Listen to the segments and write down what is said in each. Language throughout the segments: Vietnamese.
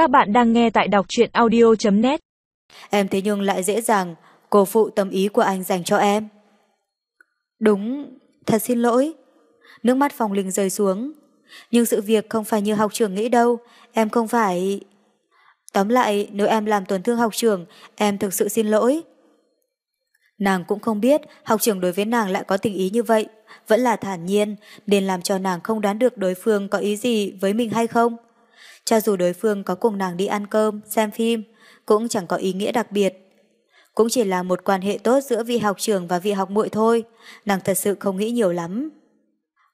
Các bạn đang nghe tại đọc truyện audio.net Em thế nhưng lại dễ dàng cô phụ tâm ý của anh dành cho em. Đúng, thật xin lỗi. Nước mắt phòng Linh rơi xuống. Nhưng sự việc không phải như học trưởng nghĩ đâu, em không phải... Tóm lại, nếu em làm tổn thương học trưởng, em thực sự xin lỗi. Nàng cũng không biết học trưởng đối với nàng lại có tình ý như vậy, vẫn là thản nhiên, nên làm cho nàng không đoán được đối phương có ý gì với mình hay không. Cho dù đối phương có cùng nàng đi ăn cơm, xem phim, cũng chẳng có ý nghĩa đặc biệt. Cũng chỉ là một quan hệ tốt giữa vị học trưởng và vị học muội thôi, nàng thật sự không nghĩ nhiều lắm.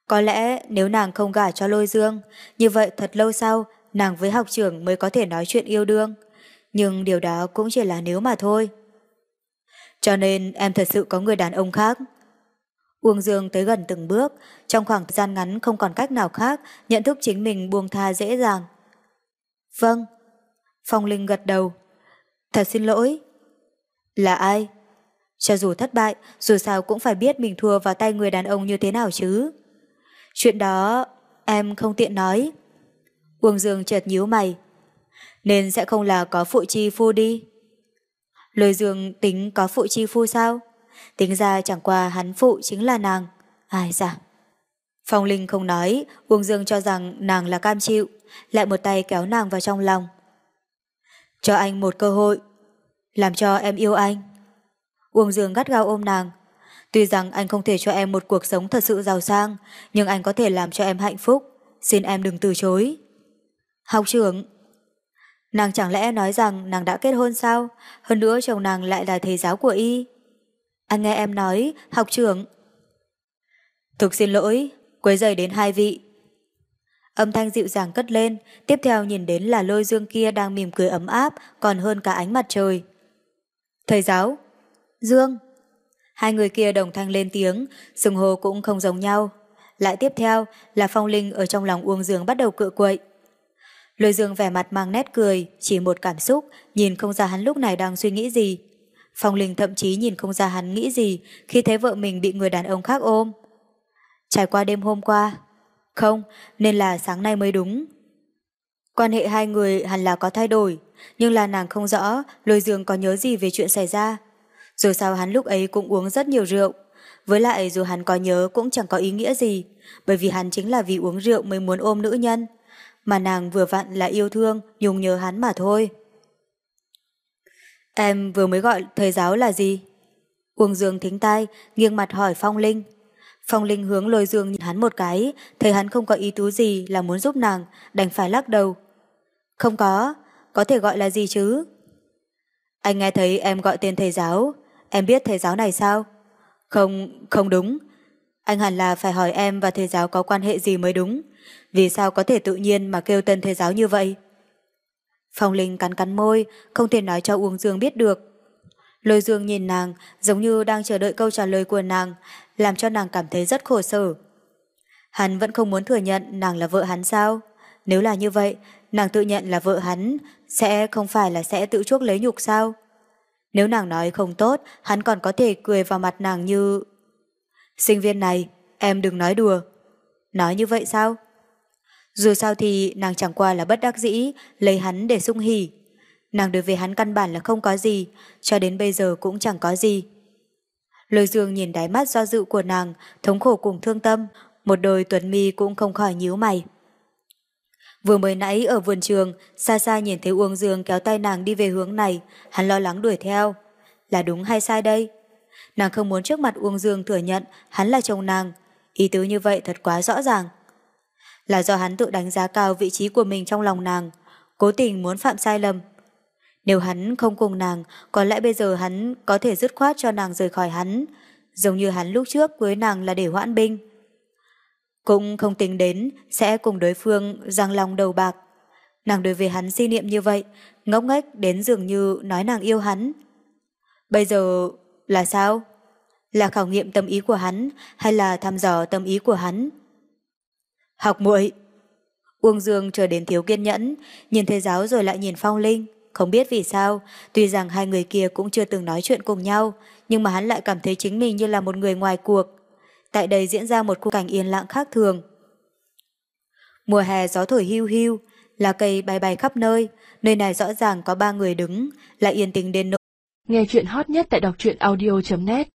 Có lẽ nếu nàng không gả cho lôi dương, như vậy thật lâu sau, nàng với học trưởng mới có thể nói chuyện yêu đương. Nhưng điều đó cũng chỉ là nếu mà thôi. Cho nên em thật sự có người đàn ông khác. Uông Dương tới gần từng bước, trong khoảng thời gian ngắn không còn cách nào khác, nhận thức chính mình buông tha dễ dàng. Vâng. Phong Linh gật đầu. Thật xin lỗi. Là ai? Cho dù thất bại, dù sao cũng phải biết mình thua vào tay người đàn ông như thế nào chứ. Chuyện đó em không tiện nói. Uông Dương chợt nhíu mày. Nên sẽ không là có phụ chi phu đi. Lôi Dương tính có phụ chi phu sao? Tính ra chẳng qua hắn phụ chính là nàng. Ai dạ. Phong Linh không nói, Uông Dương cho rằng nàng là cam chịu, lại một tay kéo nàng vào trong lòng. Cho anh một cơ hội, làm cho em yêu anh. Uông Dương gắt gao ôm nàng. Tuy rằng anh không thể cho em một cuộc sống thật sự giàu sang, nhưng anh có thể làm cho em hạnh phúc. Xin em đừng từ chối. Học trưởng, Nàng chẳng lẽ nói rằng nàng đã kết hôn sao? Hơn nữa chồng nàng lại là thầy giáo của y. Anh nghe em nói, học trưởng. Thực xin lỗi, quấy rầy đến hai vị. Âm thanh dịu dàng cất lên, tiếp theo nhìn đến là lôi dương kia đang mỉm cười ấm áp, còn hơn cả ánh mặt trời. Thầy giáo, Dương. Hai người kia đồng thanh lên tiếng, sừng hồ cũng không giống nhau. Lại tiếp theo là phong linh ở trong lòng Uông Dương bắt đầu cựa quậy. Lôi dương vẻ mặt mang nét cười, chỉ một cảm xúc, nhìn không ra hắn lúc này đang suy nghĩ gì. Phong Linh thậm chí nhìn không ra hắn nghĩ gì khi thấy vợ mình bị người đàn ông khác ôm. Trải qua đêm hôm qua. Không, nên là sáng nay mới đúng. Quan hệ hai người hẳn là có thay đổi, nhưng là nàng không rõ lôi dương có nhớ gì về chuyện xảy ra. Rồi sao hắn lúc ấy cũng uống rất nhiều rượu. Với lại dù hắn có nhớ cũng chẳng có ý nghĩa gì, bởi vì hắn chính là vì uống rượu mới muốn ôm nữ nhân mà nàng vừa vặn là yêu thương, nhung nhớ hắn mà thôi. Em vừa mới gọi thầy giáo là gì? Uông Dương thính tai, nghiêng mặt hỏi Phong Linh. Phong Linh hướng lôi Dương nhìn hắn một cái, thấy hắn không có ý tứ gì là muốn giúp nàng, đành phải lắc đầu. Không có, có thể gọi là gì chứ? Anh nghe thấy em gọi tên thầy giáo, em biết thầy giáo này sao? Không, không đúng. Anh hẳn là phải hỏi em và thầy giáo có quan hệ gì mới đúng. Vì sao có thể tự nhiên mà kêu tên thầy giáo như vậy? Phong Linh cắn cắn môi, không thể nói cho Uông Dương biết được. Lôi Dương nhìn nàng, giống như đang chờ đợi câu trả lời của nàng, làm cho nàng cảm thấy rất khổ sở. Hắn vẫn không muốn thừa nhận nàng là vợ hắn sao? Nếu là như vậy, nàng tự nhận là vợ hắn, sẽ không phải là sẽ tự chuốc lấy nhục sao? Nếu nàng nói không tốt, hắn còn có thể cười vào mặt nàng như... Sinh viên này, em đừng nói đùa. Nói như vậy sao? Dù sao thì nàng chẳng qua là bất đắc dĩ, lấy hắn để sung hỉ. Nàng đối với hắn căn bản là không có gì, cho đến bây giờ cũng chẳng có gì. Lôi dương nhìn đáy mắt do dự của nàng, thống khổ cùng thương tâm, một đôi tuấn mi cũng không khỏi nhíu mày. Vừa mới nãy ở vườn trường, xa xa nhìn thấy Uông Dương kéo tay nàng đi về hướng này, hắn lo lắng đuổi theo. Là đúng hay sai đây? Nàng không muốn trước mặt Uông Dương thừa nhận hắn là chồng nàng. Ý tứ như vậy thật quá rõ ràng là do hắn tự đánh giá cao vị trí của mình trong lòng nàng, cố tình muốn phạm sai lầm. Nếu hắn không cùng nàng, có lẽ bây giờ hắn có thể dứt khoát cho nàng rời khỏi hắn, giống như hắn lúc trước với nàng là để hoãn binh. Cũng không tính đến sẽ cùng đối phương giang lòng đầu bạc. Nàng đối với hắn si niệm như vậy, ngốc nghếch đến dường như nói nàng yêu hắn. Bây giờ là sao? Là khảo nghiệm tâm ý của hắn hay là thăm dò tâm ý của hắn? Học muội Uông Dương chờ đến thiếu kiên nhẫn, nhìn thầy giáo rồi lại nhìn Phong Linh. Không biết vì sao, tuy rằng hai người kia cũng chưa từng nói chuyện cùng nhau, nhưng mà hắn lại cảm thấy chính mình như là một người ngoài cuộc. Tại đây diễn ra một khung cảnh yên lặng khác thường. Mùa hè gió thổi hiu hiu, là cây bay bay khắp nơi, nơi này rõ ràng có ba người đứng, lại yên tĩnh đến nỗi. Nghe chuyện hot nhất tại đọc truyện audio.net